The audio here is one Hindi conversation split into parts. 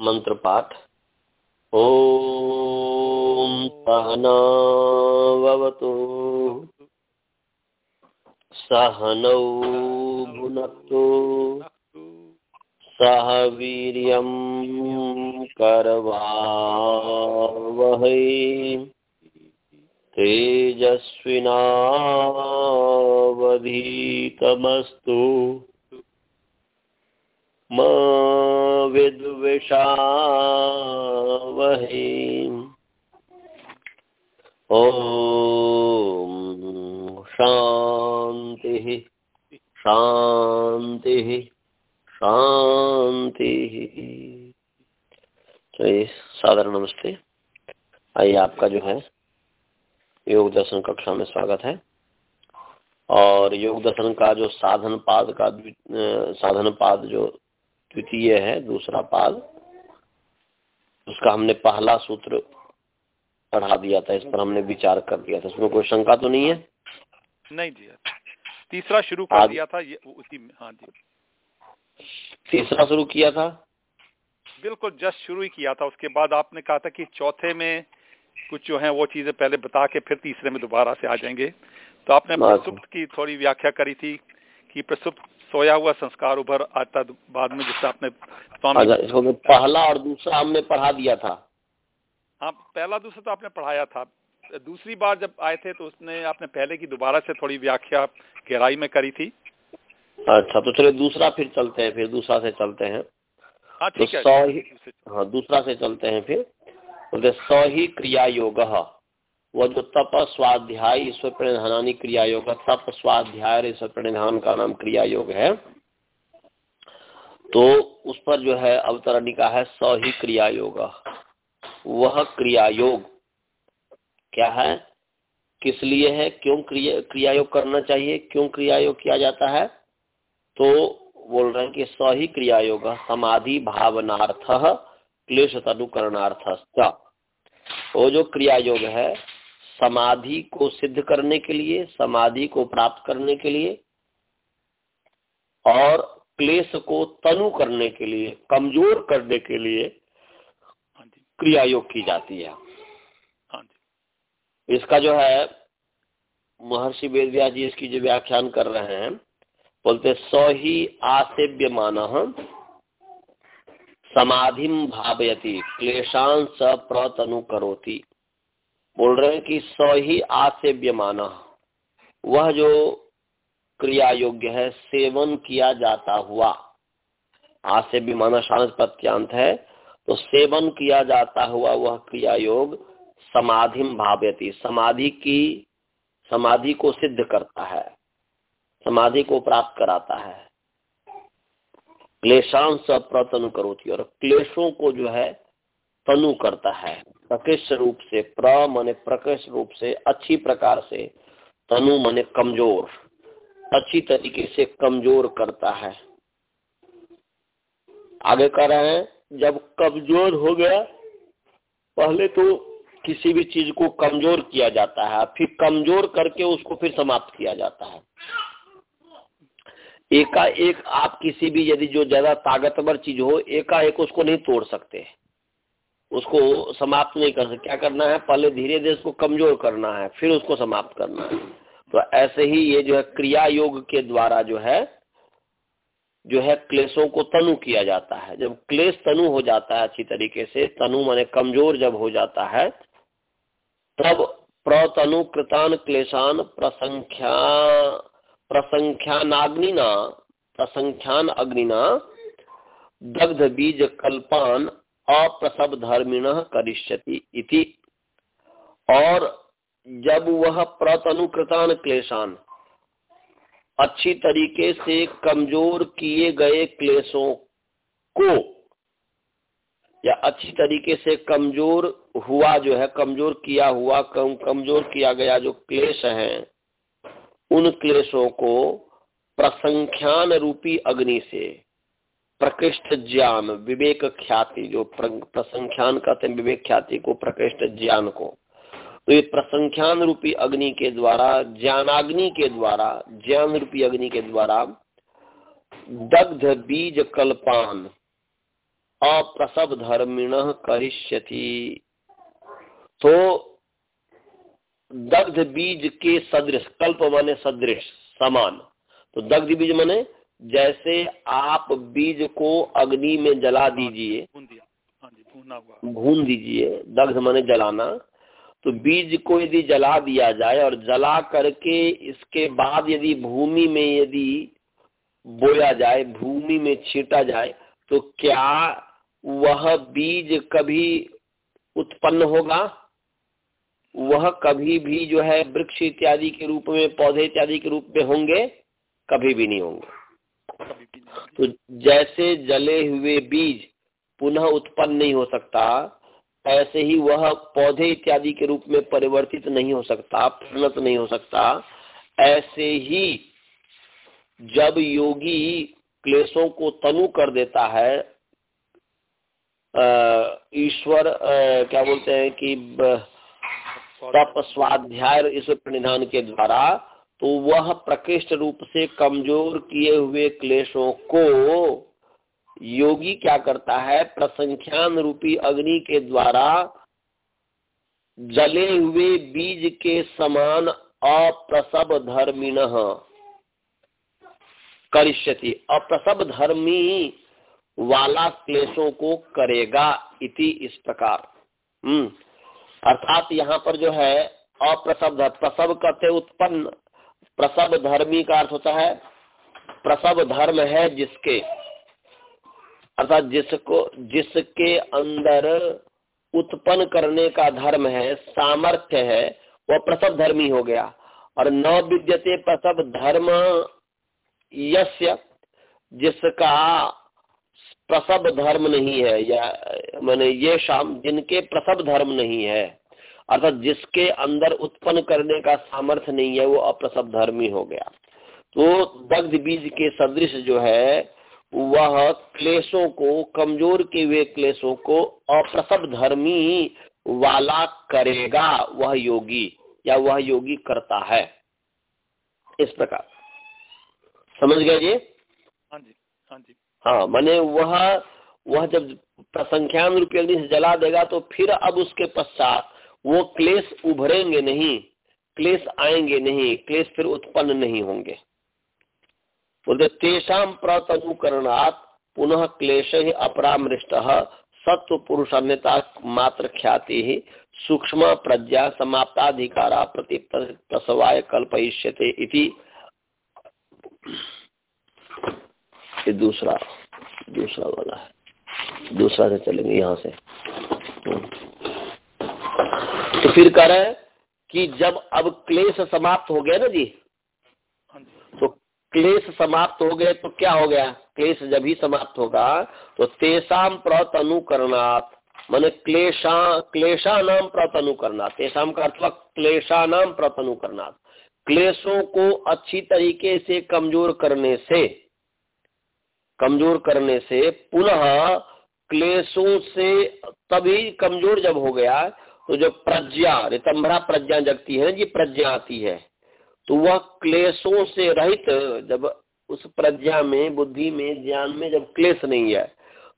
मंत्र पाठ ॐ सहनावतु। सहनौ भुनक्तु। सह वीर्यं करवावहै। तेजस्विनावधीतमस्तु। मा विद्विषावहै। ॐ शान्तिः शान्तिः शान्तिः। सादर नमस्ते। आइए आपका जो है, योग दर्शन कक्षा में स्वागत है। और योग दर्शन का जो साधन पाद का साधन पाद जो द्वितीय है दूसरा पाद। उसका हमने पहला सूत्र पढ़ा दिया था इस पर हमने विचार कर दिया था। उसमें कोई शंका तो नहीं है? नहीं जी। तीसरा शुरू कर दिया था ये उसी में हाँ जी। तीसरा शुरू किया था? बिल्कुल जस्ट शुरू ही किया था। उसके बाद आपने कहा था कि चौथे में कुछ जो है वो चीज़ें पहले बता के फिर तीसरे में दोबारा से आ जाएँगे। तो आपने हाँ। प्रसुप्त की थोड़ी व्याख्या करी थी कि प्रसुप्त सोया हुआ संस्कार उभर आता बाद में जिससे आपने स्वामी अच्छा, तो पहला और दूसरा हमने पढ़ा दिया था। हाँ पहला दूसरा तो आपने पढ़ाया था। दूसरी बार जब आए थे तो उसने आपने पहले की दोबारा से थोड़ी व्याख्या गहराई में करी थी। अच्छा तो चलिए दूसरा फिर चलते हैं फिर दूसरा से चलते हैं। हाँ ठीक तो है ही हाँ दूसरा से चलते हैं फिर। बोलते सौ ही क्रिया योग वह जो तप स्वाध्याय ईश्वर प्रणिधानी क्रिया योग तप स्वाध्याय ईश्वर प्रणिधान का नाम क्रिया योग है। तो उस पर जो है अवतरणिका है, सौ ही क्रिया योग वह क्रिया योग क्या है? किस लिए है? क्यों क्रिया क्रिया योग करना चाहिए? क्यों क्रिया योग किया जाता है? तो बोल रहे हैं कि सौ ही क्रिया योग समाधि भावनार्थ क्लेश तनुकरणार्थ वो जो क्रिया योग है समाधि को सिद्ध करने के लिए समाधि को प्राप्त करने के लिए और क्लेश को तनु करने के लिए कमज़ोर करने के लिए हाँ क्रिया योग की जाती है। हाँ इसका जो है महर्षि वेद जी इसकी जो व्याख्यान कर रहे हैं बोलते सौ ही आसेव्य मान समाधि भावयति क्लेशांश प्रतनु करोती। बोल रहे हैं कि स ही आसेव्य माना वह जो क्रिया योग्य है, सेवन किया जाता हुआ। आसेव्य माना शांत प्रत्यांत है। तो सेवन किया जाता हुआ वह क्रिया योग समाधि भाव्यति। समाधि की, समाधि को सिद्ध करता है। समाधि को प्राप्त कराता है। क्लेशांश प्रतनु करोती। और क्लेशों को जो है तनु करता है। प्रकृष्ट रूप से प्र मने प्रकृष्ट रूप से अच्छी प्रकार से तनु मने कमज़ोर, अच्छी तरीके से कमज़ोर करता है। आगे कह रहे हैं, जब कमज़ोर हो गया, पहले तो किसी भी चीज़ को कमज़ोर किया जाता है, फिर कमज़ोर करके उसको फिर समाप्त किया जाता है। एकाएक आप किसी भी यदि जो ज़्यादा ताकतवर चीज़ हो, एकाएक उसको नहीं तोड़ सकते। उसको समाप्त नहीं कर सकते क्या करना है? पहले धीरे धीरे उसको कमज़ोर करना है, फिर उसको समाप्त करना है। तो ऐसे ही ये जो है क्रिया योग के द्वारा जो है जो है क्लेशों को तनु किया जाता है। जब क्लेश तनु हो जाता है अच्छी तरीके से, तनु माने कमज़ोर जब हो जाता है, तब प्रतनु कृतान क्लेशान प्रसंख्या, प्रसंख्यानाग्निना, प्रसंख्यान अग्निना, दग्ध बीज कल्पान अप्रसव धर्मिण इति। और जब वह प्रतनुकृतान क्लेशान, अच्छी तरीके से कमज़ोर किए गए क्लेशों को, या अच्छी तरीके से कमज़ोर हुआ जो है, कमज़ोर किया हुआ, कम, कमज़ोर किया गया जो क्लेश है, उन क्लेशों को प्रसंख्यान रूपी अग्नि से प्रकृष्ट ज्ञान विवेक ख्याति, जो प्रसंख्यान कहते हैं, विवेक ख्याति को प्रकृष्ट ज्ञान को। तो ये प्रसंख्यान रूपी अग्नि के द्वारा, ज्ञानाग्नि के द्वारा, ज्ञान रूपी अग्नि के द्वारा दग्ध बीज कल्पान अप्रसव धर्मिण करिष्यति। तो दग्ध बीज के सदृश, कल्प माने सदृश, समान। तो दग्ध बीज माने जैसे आप बीज को अग्नि में जला दीजिए। हाँ भून दीजिए दग्ध माने जलाना। तो बीज को यदि जला दिया जाए और जला करके इसके बाद यदि भूमि में यदि बोया जाए भूमि में छीटा जाए तो क्या वह बीज कभी उत्पन्न होगा? वह कभी भी जो है वृक्ष इत्यादि के रूप में पौधे इत्यादि के रूप में होंगे? कभी भी नहीं होंगे। तो जैसे जले हुए बीज पुनः उत्पन्न नहीं हो सकता, ऐसे ही वह पौधे इत्यादि के रूप में परिवर्तित नहीं हो सकता, परिणत नहीं हो सकता। ऐसे ही जब योगी क्लेशों को तनु कर देता है ईश्वर क्या बोलते हैं कि तप स्वाध्याय ईश्वर प्रणिधान के द्वारा तो वह प्रकृष्ट रूप से कमज़ोर किए हुए क्लेशों को योगी क्या करता है? प्रसंख्यान रूपी अग्नि के द्वारा जले हुए बीज के समान अप्रसव धर्मिण करिष्यति। अप्रसव धर्मी वाला क्लेशों को करेगा इति इस प्रकार। हम्म। अर्थात यहाँ पर जो है अप्रसव प्रसव कहते उत्पन्न। प्रसव धर्मी का अर्थ होता है, प्रसव धर्म है जिसके, अर्थात जिसको, जिसके अंदर उत्पन्न करने का धर्म है, सामर्थ्य है, वह प्रसव धर्मी हो गया। और न विद्यते प्रसव धर्म यस्य, जिसका प्रसव धर्म नहीं है, या, मैंने ये शाम जिनके प्रसव धर्म नहीं है। अर्थात जिसके अंदर उत्पन्न करने का सामर्थ्य नहीं है वो अप्रसव धर्मी हो गया। तो दग्ध बीज के सदृश जो है वह क्लेशों को कमज़ोर के हुए क्लेशों को अप्रसव धर्मी वाला करेगा वह योगी या वह योगी करता है। इस प्रकार। समझ गए जी? हाँ जी हाँ जी। हाँ मैंने वह वह जब प्रसंख्यान रुपये अग्नि से जला देगा तो फिर अब उसके पश्चात वो क्लेश उभरेंगे नहीं, क्लेश आएँगे नहीं, क्लेश फिर उत्पन्न नहीं होंगे। बोलते तेषाम प्रतनुकरणात् पुनः क्लेश ही अपरामृष्ट, सत्व पुरुष अन्यता मात्र ख्याति ही सूक्ष्म प्रज्ञा समाप्ताधिकारा प्रति प्रसवाय कल्पयिष्यते इति। ये दूसरा दूसरा वाला है। दूसरा से चलेंगे, यहाँ से। तो फिर कह रहे हैं कि जब अब क्लेश समाप्त हो गया ना जी हाँ तो क्लेश समाप्त हो गए तो क्या हो गया? क्लेश जब ही समाप्त होगा तो तेसाम प्रतनुकरणात् मैंने क्लेशा क्लेशा नाम प्रत प्रतनुकरणात्। तेसाम का अर्थ क्लेशा नाम प्रतनुकरणात्। क्लेशों को अच्छी तरीके से कमज़ोर करने से कमज़ोर करने से पुनः क्लेशों से तभी कमज़ोर जब हो गया तो जो प्रज्ञा, रितंभरा प्रज्ञा जगती है जी प्रज्ञा आती है। तो वह क्लेशों से रहित, जब उस प्रज्ञा में, बुद्धि में, ज्ञान में जब क्लेश नहीं है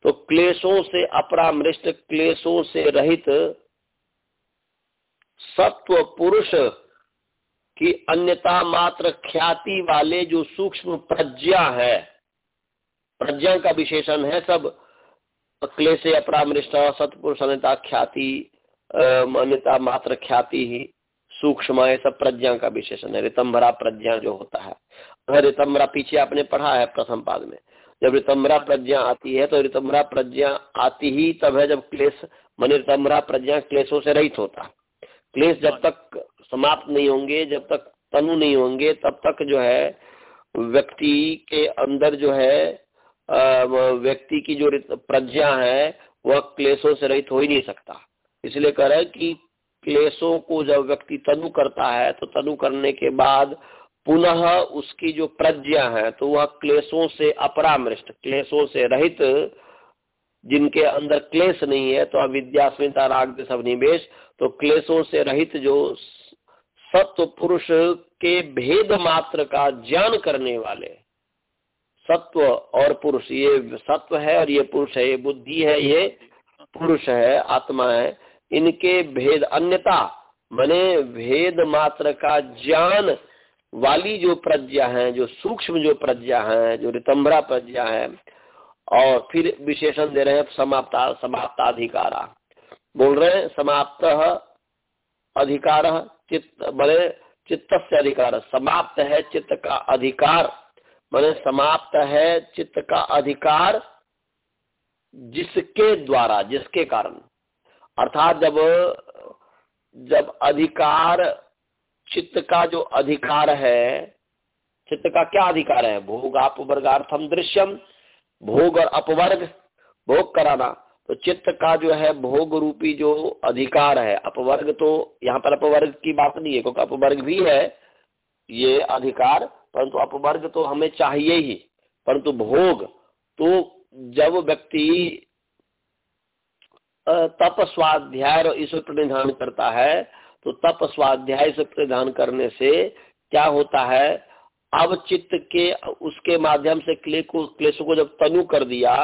तो क्लेशों से अपरामृष्ट, क्लेशों से रहित सत्व पुरुष की अन्यता मात्र ख्याति वाले जो सूक्ष्म प्रज्ञा है, प्रज्ञा का विशेषण है सब, क्लेश अपरामृष्ट, सतपुरुष अन्यता ख्याति मान्यता मात्र ख्याति ही सूक्ष्म सब प्रज्ञा का विशेषण है। रितंभरा प्रज्ञा जो होता है। रितंभरा पीछे आपने पढ़ा है प्रथम पाद में, जब रितंभरा प्रज्ञा आती है तो रितंभरा प्रज्ञा आती ही तब है जब क्लेश, मन रितंभरा प्रज्ञा क्लेशों से रहित होता। क्लेश जब तक समाप्त नहीं होंगे, जब तक तनु नहीं होंगे, तब तक जो है, व्यक्ति के अंदर जो है व्यक्ति की जो प्रज्ञा है, वह क्लेशों से रहित हो ही नहीं सकता। इसलिए कह रहे कि क्लेशों को जब व्यक्ति तनु करता है तो तनु करने के बाद पुनः उसकी जो प्रज्ञा है तो वह क्लेशों से अपरामृष्ट, क्लेशों से रहित, जिनके अंदर क्लेश नहीं है तो अविद्यास्मिता राग सब निवेश तो क्लेशों से रहित जो सत्व पुरुष के भेद मात्र का ज्ञान करने वाले, सत्व और पुरुष, ये सत्व है और ये पुरुष है, ये बुद्धि है, ये पुरुष है, आत्मा है इनके भेद अन्यता मने भेद मात्र का ज्ञान वाली जो प्रज्ञा है, जो सूक्ष्म जो प्रज्ञा है, जो रितंबरा प्रज्ञा है, और फिर विशेषण दे रहे हैं समाप्ता, समाप्ताधिकारा। बोल रहे हैं, समाप्त अधिकार, चित्त बड़े चित्त से अधिकार। समाप्त है चित्त का अधिकार। मैंने समाप्त है चित्त का अधिकार जिसके द्वारा, जिसके कारण? अर्थात जब जब अधिकार, चित्त का जो अधिकार है, चित्त का क्या अधिकार है? भोग अपवर्गार्थम दृश्यम भोग और अपवर्ग, भोग कराना। तो चित्त का जो है भोग रूपी जो अधिकार है, अपवर्ग तो यहाँ पर अपवर्ग की बात नहीं है, क्योंकि अपवर्ग भी है, ये अधिकार, परंतु अपवर्ग तो हमें चाहिए ही। परंतु भोग तो जब व्यक्ति तप स्वाध्याय और ईश्वर प्रणिधान करता है तो तप स्वाध्याय से प्रधान करने से क्या होता है? अब चित्त के, उसके माध्यम से क्ले को क्लेशों को जब तनु कर दिया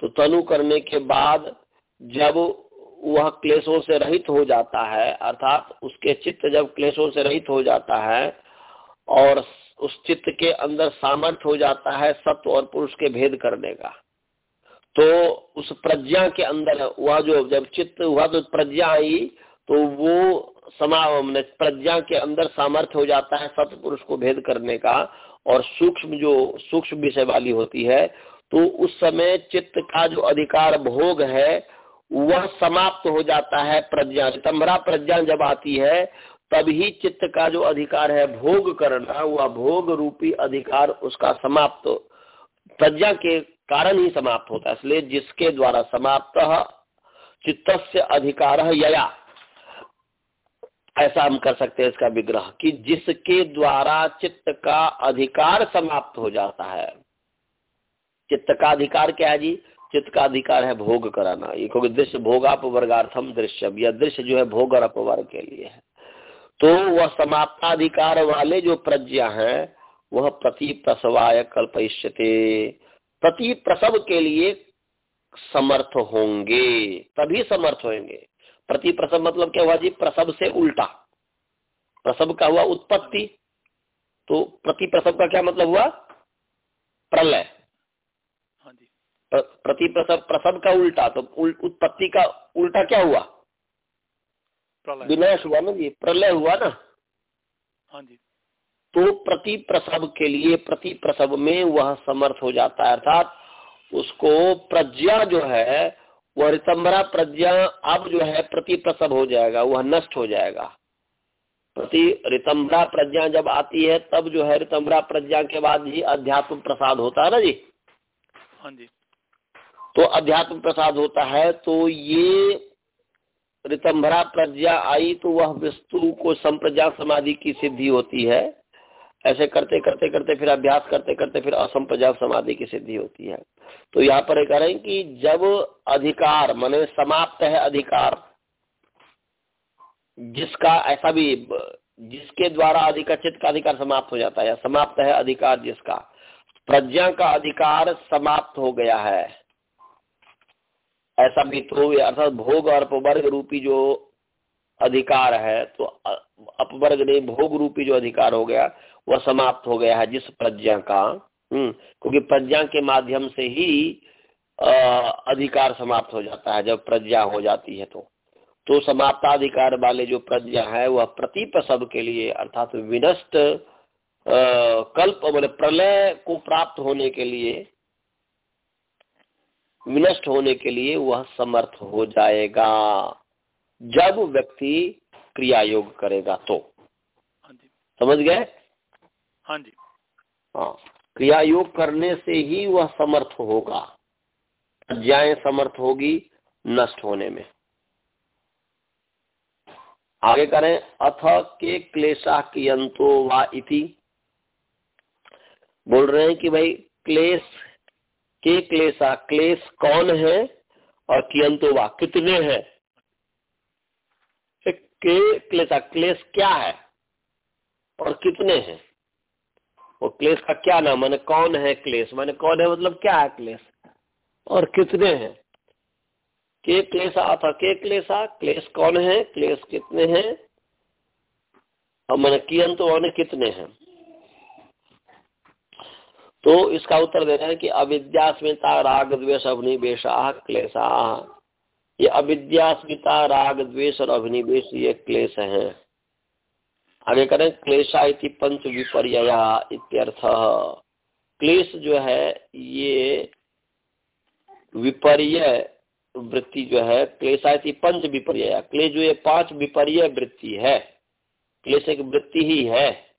तो तनु करने के बाद जब वह क्लेशों से रहित हो जाता है, अर्थात उसके चित्त जब क्लेशों से रहित हो जाता है और उस चित्त के अंदर सामर्थ्य हो जाता है सत्य और पुरुष के भेद करने का। तो उस प्रज्ञा के अंदर वह जो, जब चित्त हुआ तो प्रज्ञा आई तो वो समा प्रज्ञा के अंदर सामर्थ्य हो जाता है सत्य पुरुष को भेद करने का और सूक्ष्म जो, सूक्ष्म विषय वाली होती है तो उस समय चित्त का जो अधिकार भोग है, वह समाप्त हो जाता है प्रज्ञा तमरा प्रज्ञा जब आती है, तभी चित्त का जो अधिकार है भोग करना, वह भोग रूपी अधिकार उसका समाप्त, प्रज्ञा के कारण ही समाप्त होता है। इसलिए जिसके द्वारा समाप्त चित्त से अधिकार यया। ऐसा हम कर सकते हैं इसका विग्रह कि जिसके द्वारा चित्त का अधिकार समाप्त हो जाता है। चित्त का अधिकार क्या है जी? चित्त का अधिकार है भोग कराना। ये क्योंकि दृश्य भोगापवर्गार्थम दृश्य यह दृश्य जो है भोग और अपवर्ग के लिए है। तो वह समाप्ताधिकार वाले जो प्रज्ञा है, वह प्रति प्रसवाय कल्पयिष्यते। प्रति प्रसव के लिए समर्थ होंगे तभी समर्थ होंगे। प्रति प्रसव मतलब क्या हुआ जी? प्रसव से उल्टा। प्रसव का हुआ उत्पत्ति तो प्रति प्रसव का क्या मतलब हुआ? प्रलय। हाँ जी। प्रति प्रसव प्रसव का उल्टा तो उत्पत्ति का उल्टा क्या हुआ? विनाश हुआ ना जी प्रलय हुआ ना। हाँ जी। तो प्रति प्रसव के लिए प्रति प्रसव में वह समर्थ हो जाता है अर्थात उसको प्रज्ञा जो है वह रितंबरा प्रज्ञा अब जो है प्रति प्रसव हो जाएगा वह नष्ट हो जाएगा। प्रति रितंबरा प्रज्ञा जब आती है तब जो है रितंबरा प्रज्ञा के बाद ही अध्यात्म प्रसाद होता है ना जी? हाँ जी। तो अध्यात्म प्रसाद होता है तो ये रितंभरा प्रज्ञा आई तो वह वस्तु को संप्रज्ञा समाधि की सिद्धि होती है। ऐसे करते करते करते, फिर अभ्यास करते करते, फिर असम असंप्रजा समाधि की सिद्धि होती है। तो यहाँ पर कह रहे हैं कि जब अधिकार, मने समाप्त है अधिकार, जिसका ऐसा भी, जिसके द्वारा अधिकचित का अधिकार समाप्त हो जाता है समाप्त है अधिकार जिसका, प्रज्ञा का अधिकार समाप्त हो गया है। ऐसा भी तो अर्थात भोग और अपवर्ग रूपी जो अधिकार है तो अपवर्ग नहीं, भोग रूपी जो अधिकार हो गया वह समाप्त हो गया है जिस प्रज्ञा का। हम्म क्योंकि प्रज्ञा के माध्यम से ही अधिकार समाप्त हो जाता है जब प्रज्ञा हो जाती है तो। तो समाप्ताधिकार वाले जो प्रज्ञा है वह प्रतिप्रसव के लिए अर्थात विनष्ट कल्प बोले प्रलय को प्राप्त होने के लिए विनष्ट होने के लिए वह समर्थ हो जाएगा जब व्यक्ति क्रिया योग करेगा तो। हाँ समझ गए? हाँ जी। हाँ क्रिया योग करने से ही वह समर्थ होगा। अज्ञाएँ समर्थ होगी नष्ट होने में। आगे करें, अथ के क्लेशा कियंतो वा इति। बोल रहे हैं कि भाई, क्लेश, के क्लेशा, क्लेश कौन है और कियंतो वा कितने हैं? के क्लेशा, क्लेश क्या है और कितने हैं? वो क्लेश का क्या नाम? मैंने कौन है क्लेश? मैंने कौन है मतलब क्या है क्लेश? और कितने हैं? के क्लेशा अथा के क्लेशा क्लेश कौन है? क्लेश कितने हैं? और मैंने कियन तो मैंने कितने हैं? तो इसका उत्तर दे रहे हैं कि अविद्यास्मिता राग द्वेष अभिनिवेशा क्लेशा ये अविद्यास्मिता राग द्वेष और अभिनिवेश ये क्लेश हैं। आगे करें, क्लेशा इति पंच विपर्या इत्यर्थ। क्लेश जो है, ये विपर्य वृत्ति जो है, क्लेशा इति पंच विपर्य क्लेश जो ये पाँच विपर्य वृत्ति है, क्लेश एक वृत्ति ही है।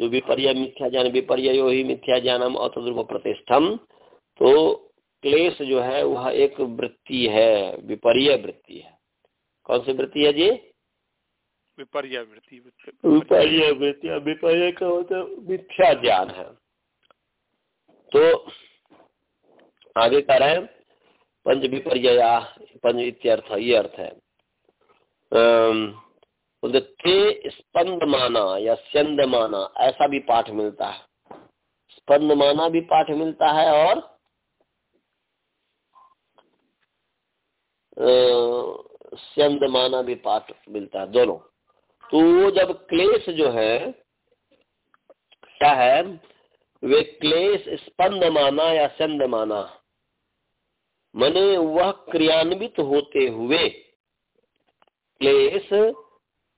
जो विपर्य मिथ्या ज्ञान, विपर्य ही मिथ्या ज्ञानम अतद्रुव प्रतिष्ठम। तो क्लेश जो है, वह एक वृत्ति है, विपर्य वृत्ति है। कौन सी वृत्ति है जी? विपर्य वृत्ति विपर्य वृत्ति विपर्य का मतलब मिथ्या ज्ञान है। तो आगे कह रहे हैं, पंच विपर्य पंच इत्यर्थ, ये अर्थ है। ते स्पंद माना या स्यंद माना ऐसा भी पाठ मिलता है। स्पंद माना भी पाठ मिलता है और स्यंद माना भी पाठ मिलता है, दोनों। तो वो जब क्लेश जो है, क्या है? वे क्लेश स्पंद माना या स्यंद माना मने वह क्रियान्वित होते हुए क्लेश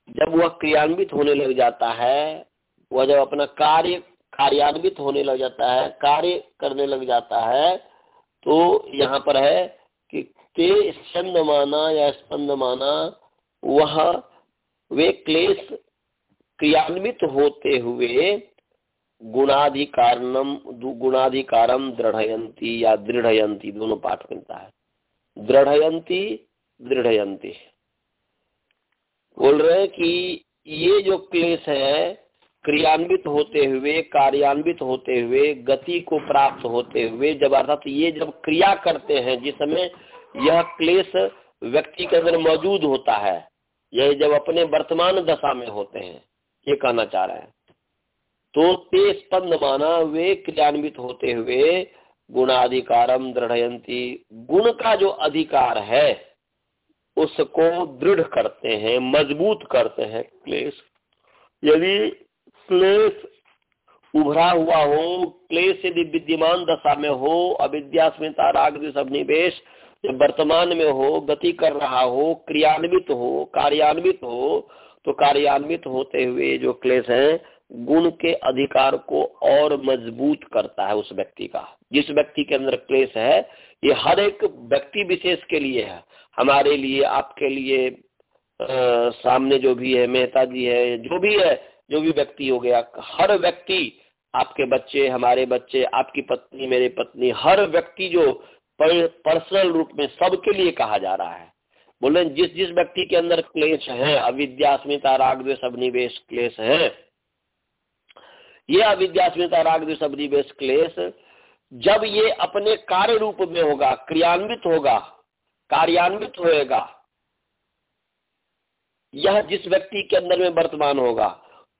जब वह क्रियान्वित होने लग जाता है, वह जब अपना कार्य कार्यान्वित होने लग जाता है, कार्य करने लग जाता है तो यहाँ पर है कि ते स्पंद माना या स्पंद माना वह वे क्लेश क्रियान्वित होते हुए गुणाधिकारम गुणाधिकारम दृढ़यंती या दृढ़यंती दोनों पाठ मिलता है। दृढ़यंती दृढ़यंती बोल रहे हैं कि ये जो क्लेश है, क्रियान्वित होते हुए, कार्यान्वित होते हुए, गति को प्राप्त होते हुए, जब अर्थात ये जब क्रिया करते हैं, जिस समय यह क्लेश व्यक्ति के अंदर मौजूद होता है यह जब अपने वर्तमान दशा में होते हैं, ये कहना चाह रहे हैं। तो ते स्पंद माना वे क्रियान्वित होते हुए गुणाधिकारम दृढ़यंती गुण का जो अधिकार है, उसको दृढ़ करते हैं, मज़बूत करते हैं क्लेश। यदि क्लेश उभरा हुआ हो, क्लेश यदि विद्यमान दशा में हो, अविद्यास्मिता, राग सन्निवेश वर्तमान में हो गति कर रहा हो क्रियान्वित हो कार्यान्वित हो तो कार्यान्वित होते हुए जो क्लेश है गुण के अधिकार को और मज़बूत करता है उस व्यक्ति का। जिस व्यक्ति के अंदर क्लेश है ये हर एक व्यक्ति विशेष के लिए है। हमारे लिए आपके लिए आ, सामने जो भी है मेहता जी है जो भी है जो भी व्यक्ति हो गया हर व्यक्ति आपके बच्चे हमारे बच्चे आपकी पत्नी मेरे पत्नी हर व्यक्ति जो पर्सनल रूप में सबके लिए कहा जा रहा है। बोले, जिस जिस व्यक्ति के अंदर क्लेश है, अविद्यास्मिता, राग द्वेष, अभिनिवेश क्लेश है, ये अविद्यास्मिता, राग द्वेष, अभिनिवेश क्लेश, जब ये अपने कार्य रूप में होगा, क्रियान्वित होगा, कार्यान्वित होएगा, यह जिस व्यक्ति के अंदर में वर्तमान होगा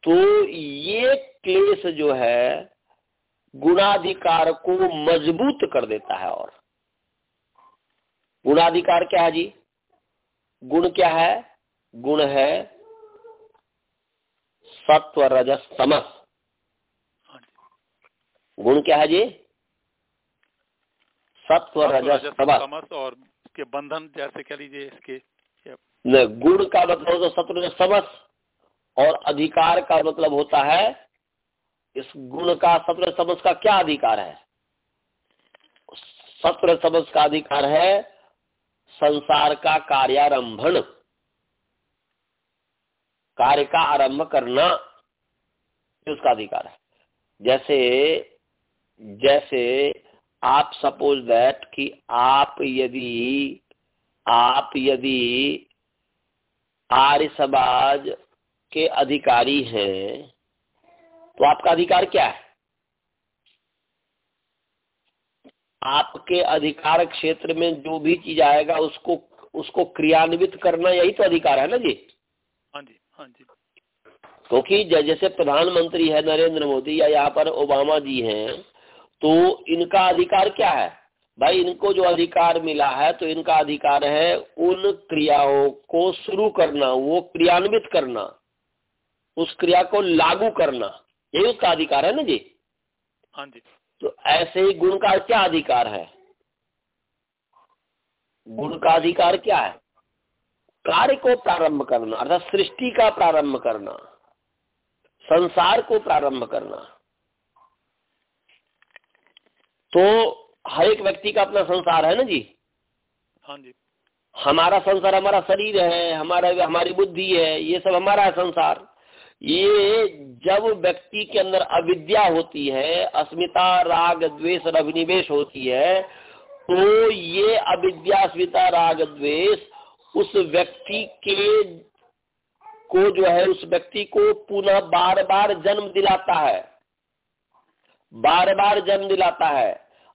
तो ये क्लेश जो है, गुणाधिकार को मज़बूत कर देता है और। गुणाधिकार क्या है जी? गुण क्या है? गुण है सत्व रजस समस। गुण क्या है जी? सत्व रजस समस। और के बंधन जैसे कह लीजिए इसके गुण का मतलब तो सत्र समस और अधिकार का मतलब होता है इस गुण का सत्र समझ का क्या अधिकार है? सत्र समझ का अधिकार है संसार का कार्यारंभन। कार्य का आरंभ करना उसका अधिकार है। जैसे जैसे आप सपोज़ दैट कि आप यदि आप यदि आर्य समाज के अधिकारी हैं तो आपका अधिकार क्या है? आपके अधिकार क्षेत्र में जो भी चीज़ आएगा उसको उसको क्रियान्वित करना यही तो अधिकार है ना जी? हाँ जी हाँ जी। क्योंकि जैसे प्रधानमंत्री है नरेंद्र मोदी या यहाँ पर ओबामा जी हैं तो इनका अधिकार क्या है? भाई इनको जो अधिकार मिला है तो इनका अधिकार है उन क्रियाओं को शुरू करना वो क्रियान्वित करना उस क्रिया को लागू करना। यही उसका अधिकार है ना जी? हाँ जी। तो ऐसे ही गुण का क्या अधिकार है? गुण का अधिकार क्या है? कार्य को प्रारंभ करना अर्थात सृष्टि का प्रारंभ करना संसार को प्रारंभ करना। तो हर एक व्यक्ति का अपना संसार है ना जी? हाँ जी। हमारा संसार हमारा शरीर है हमारा हमारी बुद्धि है ये सब हमारा है संसार। ये जब व्यक्ति के अंदर अविद्या होती है, अस्मिता, राग, द्वेष और अभिनिवेश होती है तो ये अविद्या, अस्मिता, राग, द्वेष उस व्यक्ति के को जो है, उस व्यक्ति को पुनः बार बार जन्म दिलाता है। बार बार जन्म दिलाता है।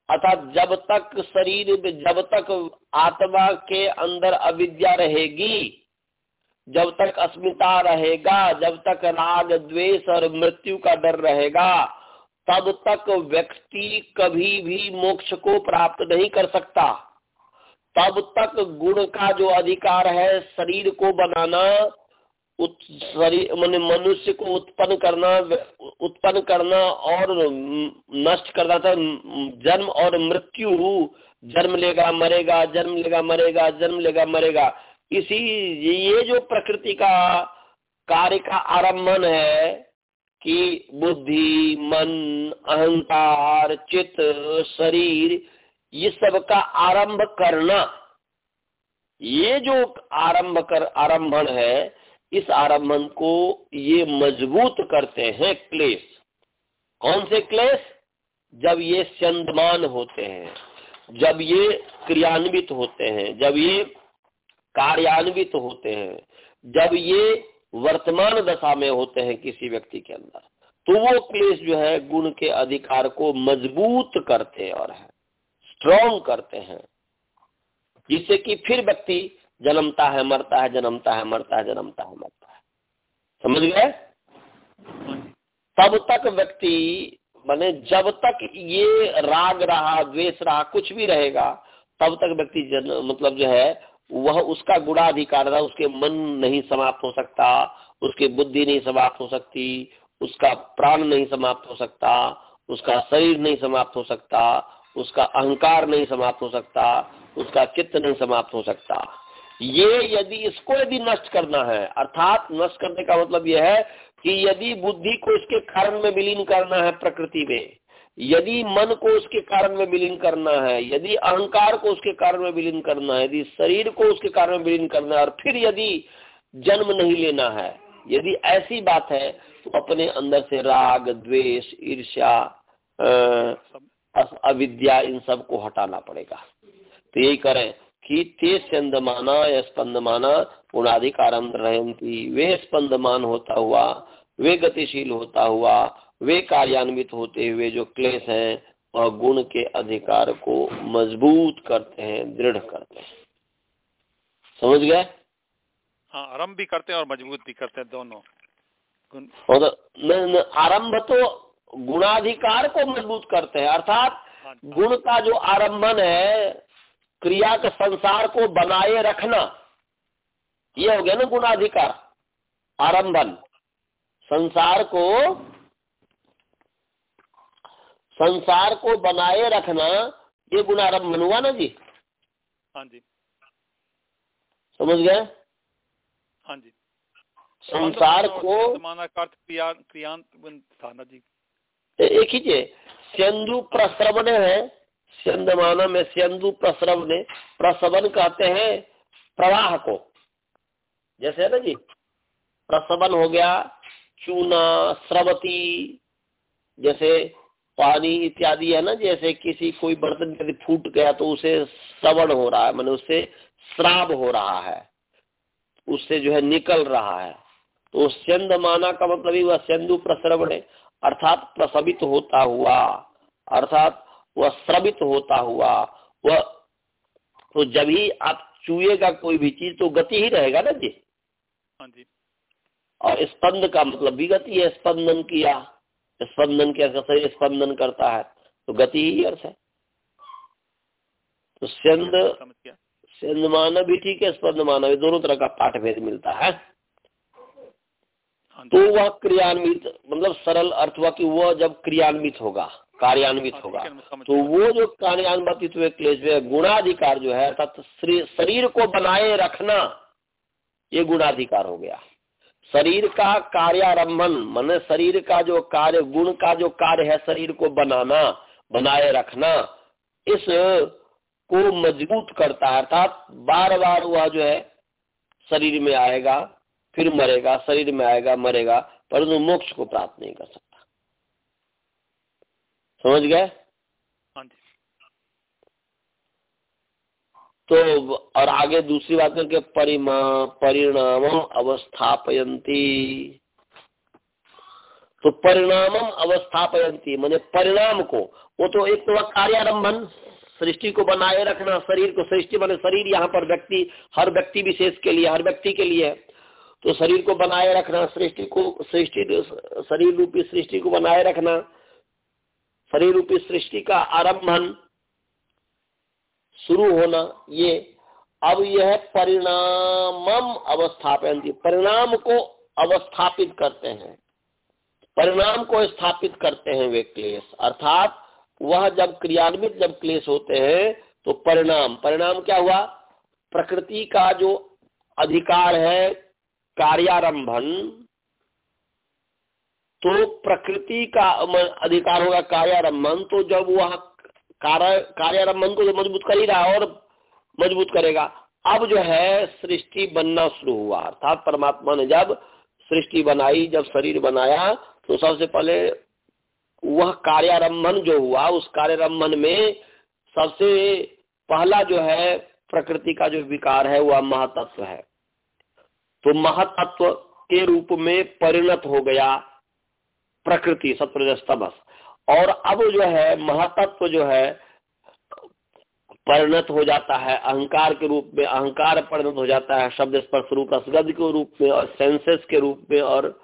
अर्थात जब तक शरीर, जब तक आत्मा के अंदर अविद्या रहेगी जब तक अस्मिता रहेगा, जब तक राग, द्वेष और मृत्यु का डर रहेगा, तब तक व्यक्ति कभी भी मोक्ष को प्राप्त नहीं कर सकता। तब तक गुण का जो अधिकार है, शरीर को बनाना शरीर, मान, मनुष्य को उत्पन्न करना उत्पन्न करना और नष्ट करना था जन्म और मृत्यु, जन्म लेगा, मरेगा, जन्म लेगा, मरेगा, जन्म लेगा, मरेगा। इसी, ये जो प्रकृति का कार्य का आरंभन है कि बुद्धि, मन, अहंकार, चित्त, शरीर, ये सब का आरंभ करना, ये जो आरंभ कर, आरंभन है, इस आरंभन को ये मज़बूत करते हैं क्लेश। कौन से क्लेश? जब ये चंदमान होते हैं, जब ये क्रियान्वित होते हैं, जब ये कार्यान्वित होते हैं। जब ये वर्तमान दशा में होते हैं किसी व्यक्ति के अंदर तो वो क्लेश जो है गुण के अधिकार को मज़बूत करते और है स्ट्रॉन्ग करते हैं। जिससे कि फिर व्यक्ति जन्मता है, मरता है, जन्मता है, मरता है, जन्मता है, मरता है। समझ गए? तब तक व्यक्ति, माने जब तक ये राग रहा, द्वेष रहा, कुछ भी रहेगा, तब तक व्यक्ति मतलब जो है वह उसका गुणाधिकार था, उसके मन नहीं समाप्त हो सकता, उसकी बुद्धि नहीं समाप्त हो सकती, उसका प्राण नहीं समाप्त हो सकता, उसका शरीर नहीं समाप्त हो सकता, उसका अहंकार नहीं समाप्त हो सकता, उसका चित्त नहीं समाप्त हो सकता। ये यदि, इसको यदि नष्ट करना है, अर्थात नष्ट करने का मतलब यह है कि यदि बुद्धि को इसके कारण में विलीन करना है प्रकृति में यदि मन को उसके कारण में विलीन करना है, यदि अहंकार को उसके कारण में विलीन करना है, यदि शरीर को उसके कारण में विलीन करना है, और फिर यदि जन्म नहीं लेना है, यदि ऐसी बात है तो अपने अंदर से राग, द्वेष, ईर्ष्या अविद्या, इन सबको हटाना पड़ेगा। तो यही करें कि ते स्पंदमाना या स्पंदमाना गुणाधिकारम रहती वे स्पंदमान होता हुआ, वे गतिशील होता हुआ वे कार्यान्वित होते हुए जो क्लेश हैं वह गुण के अधिकार को मज़बूत करते हैं दृढ़ करते हैं। समझ गए? हाँ आरंभ भी करते हैं और मज़बूत भी करते हैं दोनों आरंभ तो गुणाधिकार को मज़बूत करते हैं अर्थात हाँ, गुण का जो आरंभन है क्रिया के संसार को बनाए रखना ये हो गया ना गुणाधिकार आरंभन। संसार को संसार को बनाए रखना ये गुणारंभन हुआ ना जी? हाँ जी। समझ गए? हाँ जी। संसार को था ना जी? एक ही सिंधु प्रश्रवण है। सिंधमाना में सिंधु प्रश्रवण प्रसवन कहते हैं प्रवाह को। जैसे है ना जी? प्रसवन हो गया चूना स्रवती जैसे पानी इत्यादि है ना जैसे किसी कोई बर्तन यदि फूट गया तो उसे श्रवण हो रहा है मैंने उससे श्राव हो रहा है उससे जो है निकल रहा है। तो सिंध माना का मतलब ही वह सिंधु प्रश्रवण अर्थात प्रसवित होता हुआ अर्थात वह श्रवित होता हुआ वह तो जब ही आप चुएगा कोई भी चीज़ तो गति ही रहेगा ना जी। हाँ जी। और स्पंद का मतलब भी गति है स्पंदन किया। स्पंदन के शरीर स्पंदन करता है तो गति ही अर्थ है। तो सेंद सेंद मानव भी ठीक है स्पंद मानव दोनों तरह का पाठ भेद मिलता है। हाँ तो वह क्रियान्वित मतलब सरल अर्थ हुआ कि वह जब क्रियान्वित होगा कार्यान्वित हाँ, होगा तो वो जो कार्यान्वित हुए क्लेश में गुणाधिकार जो है अर्थात शरीर को बनाए रखना ये गुणाधिकार हो गया। शरीर का कार्यारंभन, मन शरीर का जो कार्य, गुण का जो कार्य है, शरीर को बनाना, बनाए रखना, इस को मज़बूत करता है, अर्थात बार बार वह जो है, शरीर में आएगा, फिर मरेगा, शरीर में आएगा, मरेगा, परंतु मोक्ष को प्राप्त नहीं कर सकता। समझ गए हाँ तो और आगे दूसरी बात करके परिमा परिणाम अवस्थापयंती तो परिणामम अवस्थापयंती मैंने परिणाम को, वो तो एक तो कार्यारंभन, सृष्टि को बनाए रखना, शरीर को सृष्टि बने शरीर यहाँ पर व्यक्ति, हर व्यक्ति विशेष के लिए, हर व्यक्ति के लिए। तो शरीर को बनाए रखना, सृष्टि को, सृष्टि, शरीर रूपी सृष्टि को बनाए रखना, शरीर रूपी सृष्टि का आरंभन शुरू होना, ये अब यह परिणामम अवस्थापन परिणाम को अवस्थापित करते हैं। परिणाम को स्थापित करते हैं वे क्लेश। अर्थात वह जब क्रियान्वित, जब क्लेश होते हैं तो परिणाम। परिणाम क्या हुआ? प्रकृति का जो अधिकार है, कार्यारंभन तो प्रकृति का अधिकार होगा कार्यारंभन। तो जब वह कार्य कार्यारंभन को जो मज़बूत कर ही रहा और मज़बूत करेगा। अब जो है, सृष्टि बनना शुरू हुआ। अर्थात परमात्मा ने जब सृष्टि बनाई, जब शरीर बनाया तो सबसे पहले वह कार्यारंभन जो हुआ, उस कार्यारंभन में सबसे पहला जो है, प्रकृति का जो विकार है, वह महातत्व है। तो महातत्व के रूप में परिणत हो गया प्रकृति सत्रस्तमस और अब जो है, महातत्व जो है, परिणत हो जाता है, अहंकार के रूप में, अहंकार परिणत हो जाता है, शब्द स्पर्श रूप रसगद के रूप में और सेंसेस के रूप में और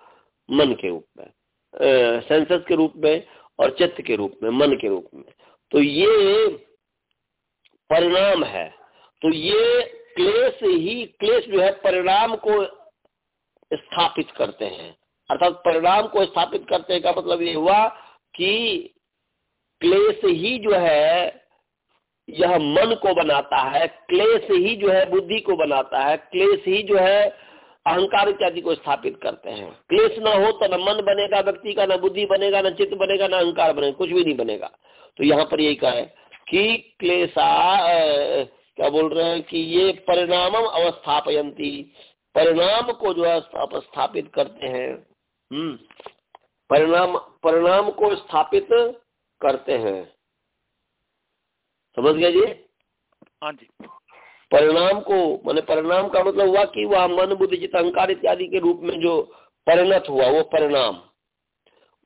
मन के रूप में। सेंसस के रूप में और चित्त के रूप में, मन के रूप में। तो ये परिणाम है। तो ये क्लेश ही, क्लेश जो है, परिणाम को स्थापित करते हैं। अर्थात परिणाम को स्थापित करते का मतलब ये हुआ कि क्लेश ही जो है, यह मन को बनाता है, क्लेश ही जो है बुद्धि को बनाता है, क्लेश ही जो है अहंकार इत्यादि को स्थापित करते हैं। क्लेश ना हो तो न मन बनेगा व्यक्ति का, न बुद्धि बनेगा, न चित्त बनेगा, न अहंकार बनेगा, कुछ भी नहीं बनेगा। तो यहाँ पर यही कहा कि क्लेशा क्या बोल रहे हैं कि ये परिणाम अवस्थापयंती परिणाम को जो है स्थापित करते हैं। हम्म। परिणाम परिणाम को स्थापित करते हैं। समझ गए जी? हाँ जी। परिणाम को मैंने परिणाम का मतलब हुआ कि वह मन बुद्धि चित अहंकार इत्यादि के रूप में जो परिणत हुआ वो परिणाम।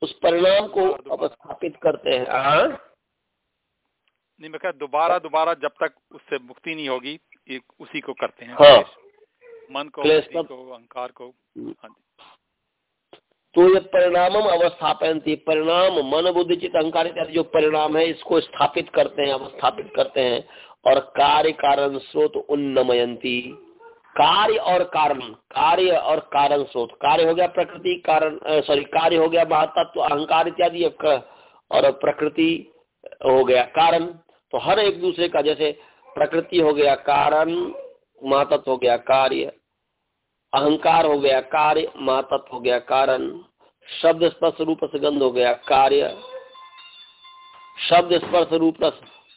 उस परिणाम को अब स्थापित करते हैं। हाँ? नहीं मैं दोबारा दोबारा जब तक उससे मुक्ति नहीं होगी उसी को करते हैं। हाँ। मन को को अहंकार को। हम्म। हाँ तो ये परिणाम अवस्थापन थी परिणाम मन बुद्धि चित अहंकार इत्यादि जो परिणाम है, इसको स्थापित करते हैं, अवस्थापित करते हैं, और कार्य कारण स्रोत उन्नमयंती कार्य और कारण, कार्य और कारण स्रोत। कार्य हो गया प्रकृति, कारण सॉरी कार्य हो गया महातत्व अहंकार इत्यादि और प्रकृति हो गया कारण। तो हर एक दूसरे का जैसे प्रकृति हो गया कारण, महातत्व हो गया कार्य। अहंकार हो गया, कार्य महातत्व हो गया, कारण। शब्द स्पर्श रूप गंध हो गया, कार्य। शब्द स्पर्श रूप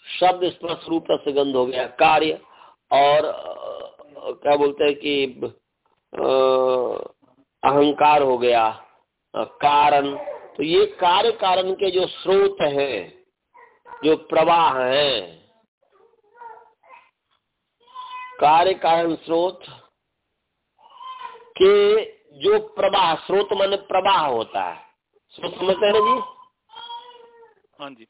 शब्द स्पर्श रूप गंध हो गया, कार्य। और क्या बोलते हैं कि अहंकार हो गया कारण। तो ये कार्य कारण के जो स्रोत हैं, जो प्रवाह हैं, कार्य कारण स्रोत के जो प्रवाह स्रोत मन प्रवाह होता है। स्रोत समझते हैं ना जी? हाँ जी।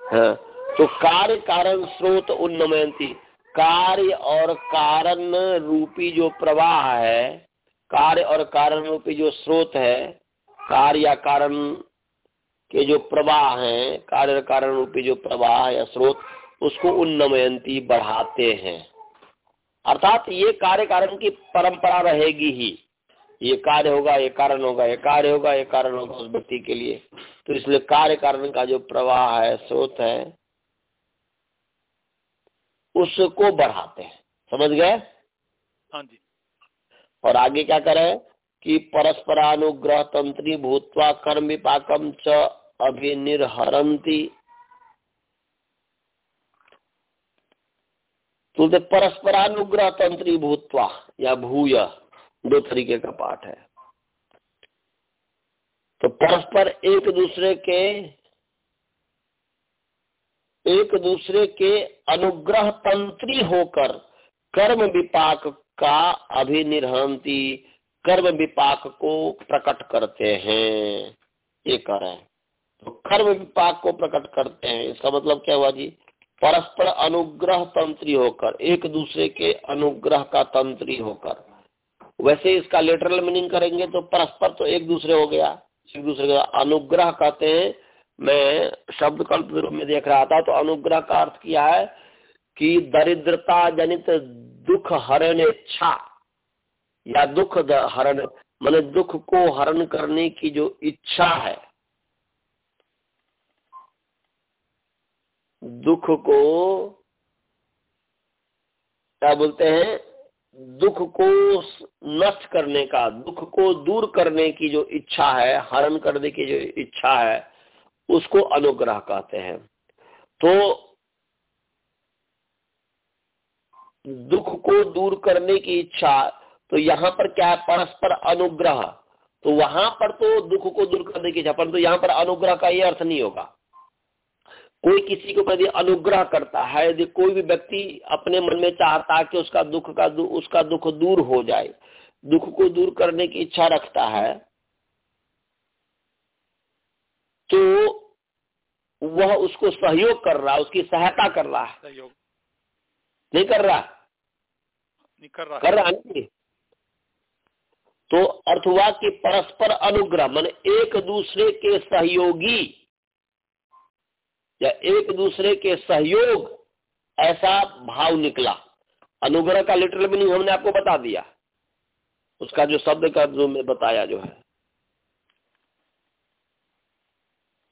हाँ तो कार्य कारण स्रोत उन्नमयंती। कार्य और कारण रूपी जो प्रवाह है कार्य और कारण रूपी जो स्रोत है कार्य या कारण के जो प्रवाह है कार्य और कारण रूपी जो प्रवाह या स्रोत उसको उन्नमयंती बढ़ाते हैं। अर्थात ये कार्य कारण की परंपरा रहेगी ही। ये कार्य होगा ये कारण होगा ये कार्य होगा ये कारण होगा उस व्यक्ति के लिए। तो इसलिए कार्य कारण का जो प्रवाह है स्रोत है उसको बढ़ाते हैं। समझ गए? हाँ जी। और आगे क्या करें? कि परस्परानुग्रह तंत्री भूतवा कर्म विपाकम च अभिनिर्हरती तो परस्परानुग्रह तंत्री भूतवा, या भूय, दो तरीके का पाठ है। तो परस्पर एक दूसरे के, एक दूसरे के अनुग्रह तंत्री होकर कर्म विपाक का अभिनिर्हंती, कर्म विपाक को प्रकट करते हैं। ये कह तो कर्म विपाक को प्रकट करते हैं। इसका मतलब क्या हुआ जी? परस्पर अनुग्रह तंत्री होकर, एक दूसरे के अनुग्रह का तंत्री होकर। वैसे इसका लेटरल मीनिंग करेंगे तो परस्पर तो एक दूसरे हो गया। एक दूसरे का अनुग्रह कहते हैं। मैं शब्द कल्प रूप में देख रहा था तो अनुग्रह का अर्थ किया है कि दरिद्रता जनित दुख हरण इच्छा या दुख हरण मान दुख को हरण करने की जो इच्छा है दुख को, क्या बोलते हैं, दुख को नष्ट करने का, दुख को दूर करने की जो इच्छा है, हरण करने की जो इच्छा है, उसको अनुग्रह कहते हैं। तो दुख को दूर करने की इच्छा तो यहाँ पर क्या है, परस्पर अनुग्रह। तो वहाँ पर तो दुख को दूर करने की इच्छा, परंतु यहाँ पर अनुग्रह का ये अर्थ नहीं होगा। कोई किसी को यदि अनुग्रह करता है यदि कोई भी व्यक्ति अपने मन में चाहता है कि उसका दुख का दु, उसका दुख दूर हो जाए दुख को दूर करने की इच्छा रखता है तो वह उसको सहयोग कर रहा है उसकी सहायता कर रहा है। सहयोग। नहीं कर रहा? नहीं कर रहा। कर रहा नहीं तो अर्थ हुआ कि परस्पर अनुग्रह मान एक दूसरे के सहयोगी। या एक दूसरे के सहयोग, ऐसा भाव निकला। अनुग्रह का लिटरल मीनिंग हमने आपको बता दिया। उसका जो शब्द का जो मैं बताया जो है।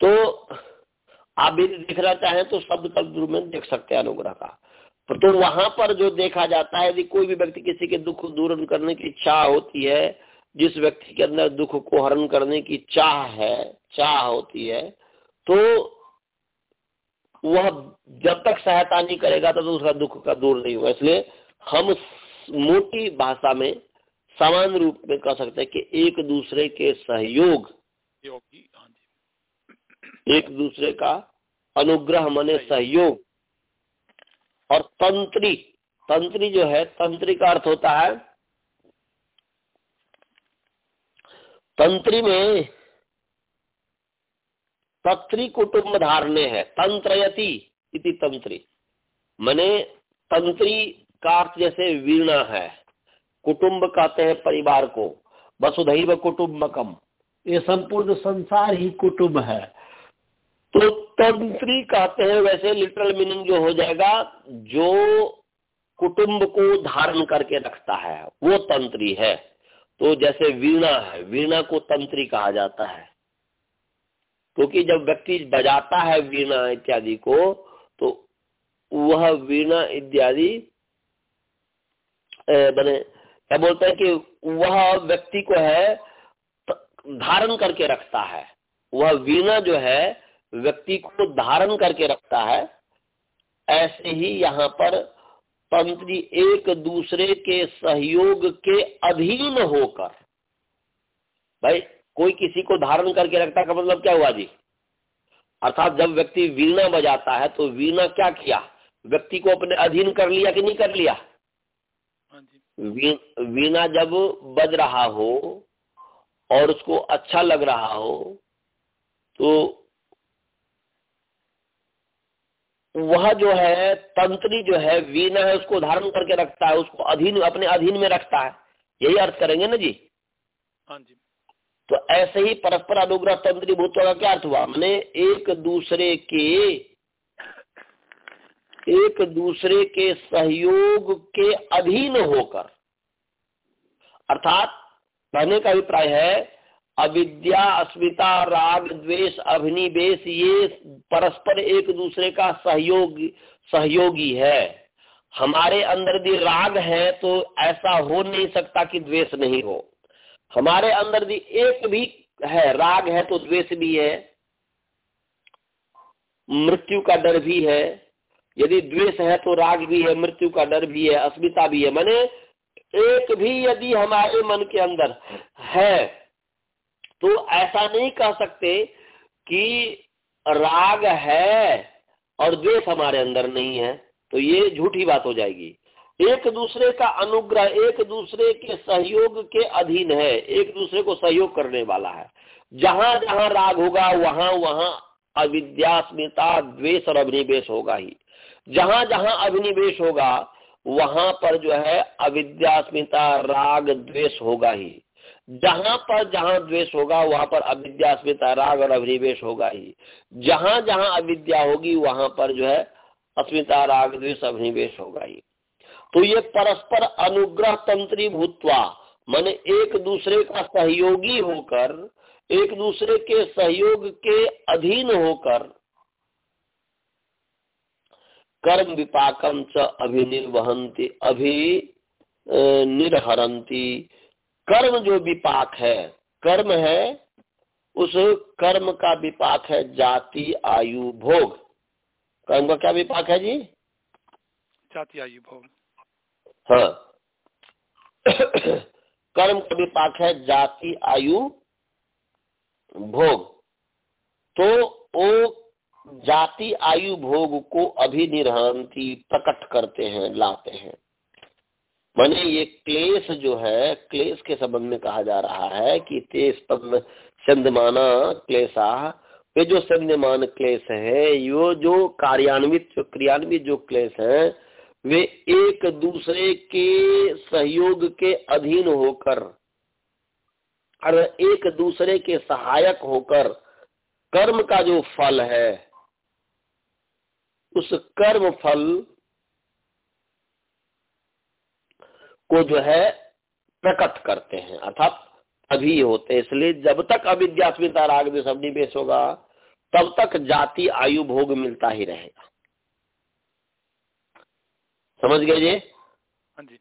तो आप भी देखना चाहें तो शब्द का में देख सकते हैं अनुग्रह का। तो वहाँ पर जो देखा जाता है, यदि कोई भी व्यक्ति किसी के दुख दूर करने की इच्छा होती है, जिस व्यक्ति के अंदर दुख को हरण करने की चाह है, चाह होती है तो वह जब तक सहायता नहीं करेगा तब तो उसका दुख का दूर नहीं होगा। इसलिए हम मोटी भाषा में समान रूप में कह सकते हैं कि एक दूसरे के सहयोग हाँ एक दूसरे का अनुग्रह मने सहयोग। और तंत्री तंत्री जो है तंत्री का अर्थ होता है तंत्री में तत्री कुटुंब धारणे है तंत्रयति इति तंत्री। मने तंत्री का अर्थ जैसे वीणा है कुटुंब कहते हैं परिवार को वसुधैव कुटुम्बकम। ये संपूर्ण संसार ही कुटुंब है। तो तंत्री कहते हैं वैसे लिटरल मीनिंग जो हो जाएगा जो कुटुंब को धारण करके रखता है वो तंत्री है। तो जैसे वीणा है वीणा को तंत्री कहा जाता है। क्योंकि जब व्यक्ति बजाता है वीणा इत्यादि को तो वह वीणा इत्यादि बने, क्या बोलते हैं कि वह व्यक्ति को है, धारण करके रखता है। वह वीणा जो है, व्यक्ति को धारण करके रखता है। ऐसे ही यहाँ पर तंत्री एक दूसरे के सहयोग के अधीन होकर, भाई कोई किसी को धारण करके रखता का मतलब क्या हुआ जी? अर्थात जब व्यक्ति वीणा बजाता है तो वीणा क्या किया? व्यक्ति को अपने अधीन कर लिया कि नहीं कर लिया? हाँ वीणा जब बज रहा हो और उसको अच्छा लग रहा हो तो वह जो है तंत्री जो है वीणा है उसको धारण करके रखता है उसको अधीन अपने अधीन में रखता है। यही अर्थ करेंगे ना जी? हाँ जी। तो ऐसे ही परस्पर अनुग्रह तंत्री भूतों का क्या अर्थ हुआ? मैंने एक दूसरे के, एक दूसरे के सहयोग के अधीन होकर, अर्थात कहने का अभिप्राय है, अविद्या, अस्मिता, राग, द्वेष, अभिनिवेश, ये परस्पर एक दूसरे का सहयोग, सहयोगी है। हमारे अंदर भी राग है तो ऐसा हो नहीं सकता कि द्वेष नहीं हो। हमारे अंदर भी एक भी है, राग है तो द्वेष भी है, मृत्यु का डर भी है। यदि द्वेष है तो राग भी है, मृत्यु का डर भी है, अस्मिता भी है। माने एक भी यदि हमारे मन के अंदर है तो ऐसा नहीं कह सकते कि राग है और द्वेष हमारे अंदर नहीं है तो ये झूठी बात हो जाएगी। एक दूसरे का अनुग्रह, एक दूसरे के सहयोग के अधीन है, एक दूसरे को सहयोग करने वाला है। जहाँ जहाँ राग होगा, वहाँ वहाँ अविद्यास्मिता, द्वेष और अभिनिवेश होगा ही। जहाँ जहाँ अभिनिवेश होगा, वहाँ पर जो है अविद्यास्मिता, राग, द्वेष होगा ही। जहाँ पर जहाँ द्वेष होगा, वहाँ पर अविद्यास्मिता, राग और अभिनिवेश होगा ही। जहाँ जहाँ अविद्या होगी, वहाँ पर जो है अस्मिता, राग, द्वेष, अभिनिवेश होगा ही। तो ये परस्पर अनुग्रह तंत्री भूतवा, मन एक दूसरे का सहयोगी होकर, एक दूसरे के सहयोग के अधीन होकर, कर्म विपाकम च अभिनिर्वहंती अभि निर्हरंती कर्म जो विपाक है, कर्म है, उस कर्म का विपाक है जाति, आयु, भोग। कर्म का क्या विपाक है जी? जाति, आयु, भोग। हाँ। कर्म का विपाक है जाति, आयु, भोग। तो वो जाति, आयु, भोग को अभिनिर्हांति, प्रकट करते हैं, लाते हैं। माने ये क्लेश जो है, क्लेश के संबंध में कहा जा रहा है कि क्लेशा, ये जो संदमान क्लेश है, यो जो कार्यान्वित, जो क्रियान्वित जो क्लेश है वे एक दूसरे के सहयोग के अधीन होकर, और एक दूसरे के सहायक होकर कर्म का जो फल है, उस कर्म फल को जो है प्रकट करते हैं, अर्थात अभी होते हैं। इसलिए जब तक अविद्यास्मिता राग में सब निवेश होगा, तब तक जाति आयु भोग मिलता ही रहेगा। समझ गए जी? हाँ जी।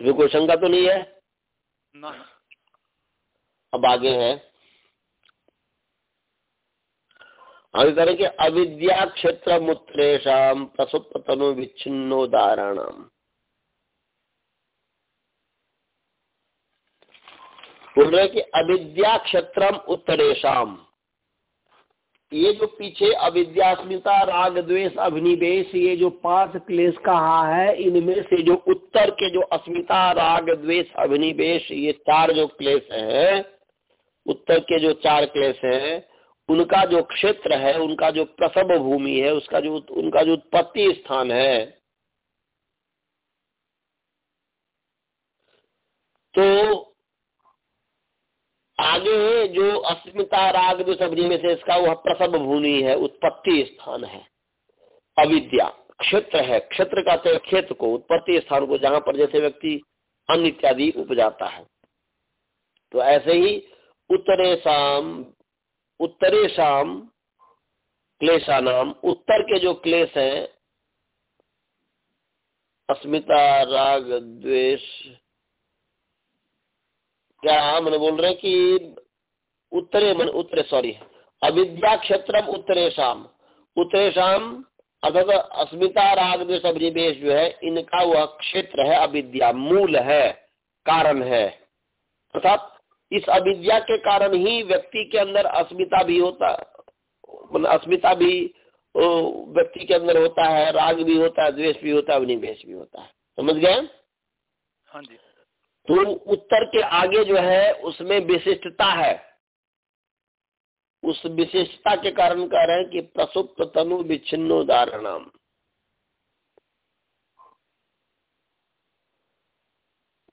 तुम्हें कोई शंका तो नहीं है? ना। अब आगे है। आगे अविद्या क्षेत्र मुत्रेशम प्रसुप्त तनु विच्छिन्नोदाहरणम बोल रहे कि अविद्या क्षेत्रम उत्तरेशम ये जो पीछे अविद्यास्मिता राग, द्वेष, अभिनिवेश, ये जो पाँच क्लेश कहा है, इनमें से जो उत्तर के जो अस्मिता, राग, द्वेष, अभिनिवेश, ये चार जो क्लेश है, उत्तर के जो चार क्लेश हैं, उनका जो क्षेत्र है, उनका जो प्रसव भूमि है, उसका जो, उनका जो उत्पत्ति स्थान है। तो आगे जो अस्मिता राग जो सबरी में से इसका वह प्रसव भूमि है, उत्पत्ति स्थान है। अविद्या, क्षेत्र है। क्षेत्र का तो क्षेत्र को, उत्पत्ति स्थान को, जहाँ पर जैसे व्यक्ति अन्न इत्यादि उपजाता है। तो ऐसे ही उत्तरे शाम उत्तरे शाम क्लेशा नाम, उत्तर के जो क्लेश हैं, अस्मिता, राग, द्वेष क्या मैंने बोल रहे कि उत्तरे मन उत्तरे सॉरी अविद्या क्षेत्रम उत्तरे शाम। अथवा अस्मिता राग अभिनिवेश जो है, इनका वह क्षेत्र है अविद्या, मूल है, कारण है। अर्थात इस अविद्या के कारण ही व्यक्ति के अंदर अस्मिता भी होता मतलब अस्मिता भी व्यक्ति के अंदर होता है, राग भी होता है, द्वेष भी होता है अभिनिवेश भी होता है। समझ गए? हाँ जी। तो उत्तर के आगे जो है, उसमें विशिष्टता है। उस विशिष्टता के कारण कह रहे हैं कि प्रसुप्त तनु विच्छिन्न उदाहरण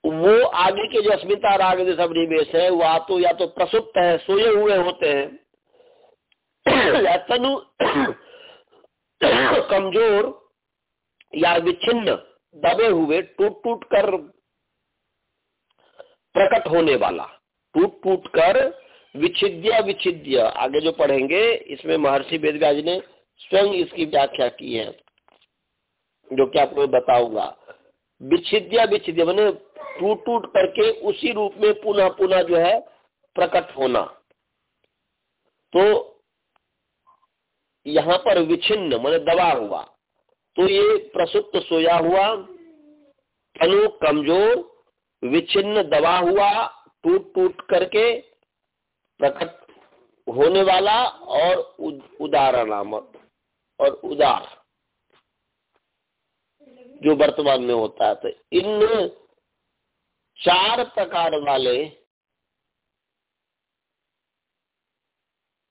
वो आगे के जो अस्मिता राग सब निवेश है वह तो या तो प्रसुप्त है, सोए हुए होते हैं। या तनु कमज़ोर या विच्छिन्न, दबे हुए टूट टूट कर प्रकट होने वाला। टूट टूट कर, विच्छिद्य विच्छिद्य। आगे जो पढ़ेंगे, इसमें महर्षि वेदव्याज ने स्वयं इसकी व्याख्या की है, जो कि आपको बताऊँगा। विच्छिद्य विच्छिद्य मैंने टूट टूट करके उसी रूप में पुनः पुनः जो है प्रकट होना। तो यहाँ पर विच्छिन्न मैंने दबा हुआ। तो ये प्रसुप्त सोया हुआ, तनु कमज़ोर विच्छिन्न दबा हुआ टूट टूट करके प्रकट होने वाला और उदार नामक और उदार जो वर्तमान में होता है। तो इन चार प्रकार वाले,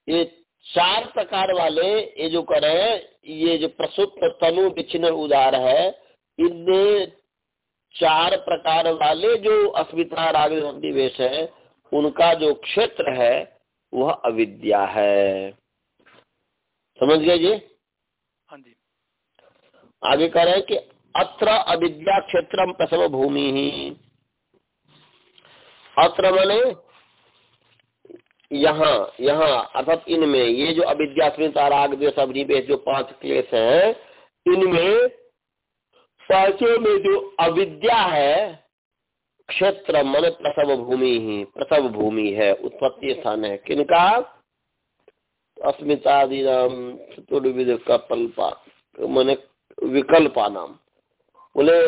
ये चार प्रकार वाले, ये जो करे, ये जो प्रसुप्त, तनु, विच्छिन्न, उदार है इन चार प्रकार वाले जो अस्मिता राग निवेश है उनका जो क्षेत्र है वह अविद्या है। समझ गए जी? हाँ जी। आगे कह रहे हैं कि अत्र अविद्या क्षेत्र प्रसव भूमि ही। अत्र मैंने यहाँ यहाँ अर्थात इनमें ये जो अविद्या स्मृता राग द्वेष अभिनिवेश जो पाँच क्लेश है इनमें पाँचों में जो अविद्या है, क्षेत्र मन प्रसव भूमि ही, प्रसव भूमि है, उत्पत्ति स्थान है। किनका? अस्मितादि नाम चतुर्विद कल्पा मन विकल्पा नाम। बोले,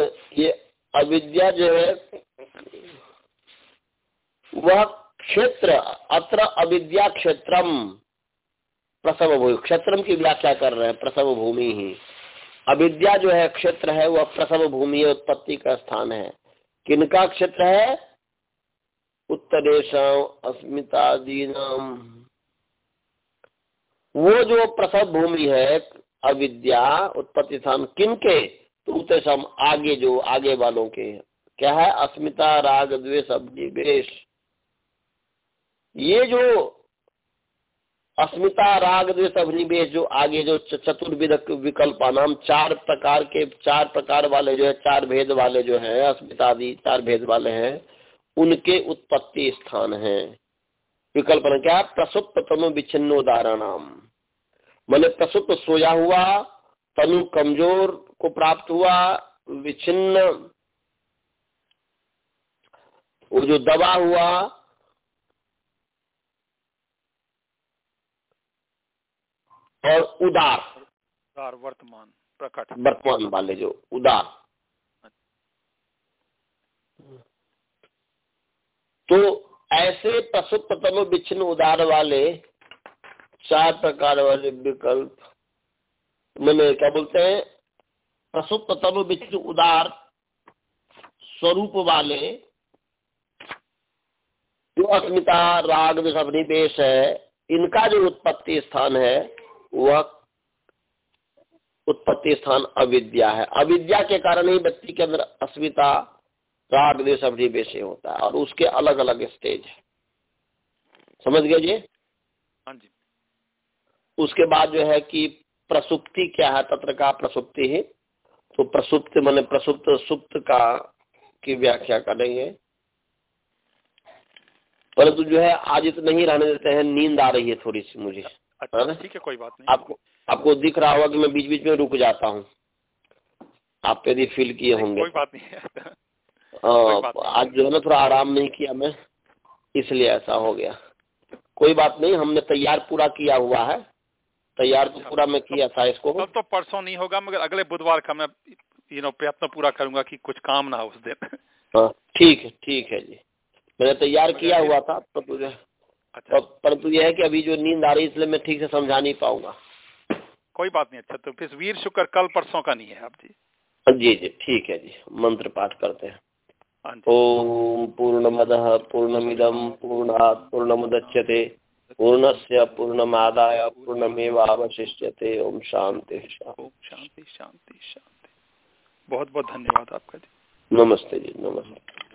ये अविद्या जो है, वह क्षेत्र, अत्र अविद्या क्षेत्रम प्रसव भूमि, क्षेत्रम की व्याख्या कर रहे हैं, प्रसव भूमि ही। अविद्या जो है क्षेत्र है, वह प्रसव भूमि उत्पत्ति का स्थान है। किनका क्षेत्र है? उत्तरेश अस्मितादीनम वो जो प्रसव भूमि है, अविद्या, उत्पत्ति स्थान, किनके? तो उत्तरसम आगे जो, आगे वालों के क्या है? अस्मिता, राग, द्वेष ये जो अस्मिता राग द्वेष अभिनिवेश जो आगे जो चतुर्विध विकल्प नाम चार प्रकार के चार प्रकार वाले जो है, चार भेद वाले जो है, अस्मिता आदि चार भेद वाले हैं, उनके उत्पत्ति स्थान है। विकल्प क्या? प्रसुप्त तनु विच्छिन्न उदाहरण मैंने प्रसुप्त सोया हुआ, तनु कमज़ोर को प्राप्त हुआ, विच्छिन्न वो जो दबा हुआ और उदार। उदार वर्तमान प्रकट। वर्तमान वाले जो उदार। तो ऐसे पशु तनु विच्छिन्न उदार वाले चार प्रकार वाले विकल्प मैंने क्या बोलते हैं? प्रसुप्त तनु विच्छिन्न उदार स्वरूप वाले जो अस्मिता राग निवेश है इनका जो उत्पत्ति स्थान है वह उत्पत्ति स्थान अविद्या है। अविद्या के कारण ही व्यक्ति के अंदर अस्मिता राग देश अभिवेश होता है और उसके अलग अलग स्टेज है। समझ गए जी? हाँ जी। उसके बाद जो है कि प्रसुप्ति क्या है? तत्र का प्रसुप्ति है। तो प्रसुप्त मैंने प्रसुप्त सुप्त का की व्याख्या करेंगे। परंतु जो है आज इतना ही रहने देते हैं। नींद आ रही है थोड़ी सी मुझे। अच्छा ठीक है कोई बात नहीं। आपको आपको दिख रहा होगा कि मैं बीच बीच में रुक जाता हूँ। आप यदि फील किए होंगे। कोई बात नहीं। आ, आज जो है ना थोड़ा आराम नहीं किया मैं इसलिए ऐसा हो गया। कोई बात नहीं हमने तैयार पूरा किया हुआ है। तैयार तो पूरा मैं किया था इसको। तब तो परसों नहीं होगा मगर अगले बुधवार का मैं यू नो प्रयत्न पूरा करूँगा कि कुछ काम ना हो उस दिन। हाँ ठीक है ठीक है जी। मैंने तैयार किया हुआ था तो तुझे अच्छा। परंतु यह है कि अभी जो नींद आ रही है इसलिए मैं ठीक से समझा नहीं पाऊँगा। कोई बात नहीं अच्छा तो फिर वीर शुक्र कल परसों का नहीं है आप जी? जी जी ठीक है जी मंत्र पाठ करते हैं। हाँ ओम पूर्णमद पूर्णमिदम पूर्णा पूर्णमुदच्यते पूर्णस्य पूर्णमादाय पूर्णमेवावशिष्यते। ओम शांति शांति शांति शांति बहुत बहुत धन्यवाद आपका जी। नमस्ते जी नमस्ते।